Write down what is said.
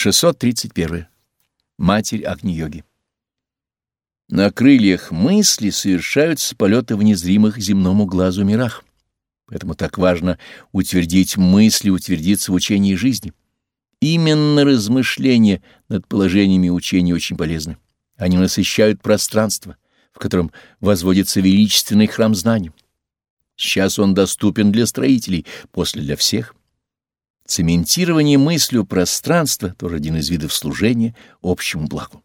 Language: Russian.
631. Матерь Агни-йоги. На крыльях мысли совершаются полеты в незримых земному глазу мирах. Поэтому так важно утвердить мысли, утвердиться в учении жизни. Именно размышления над положениями учения очень полезны. Они насыщают пространство, в котором возводится величественный храм знаний. Сейчас он доступен для строителей, после для всех. Цементирование мыслью пространства — тоже один из видов служения общему благу.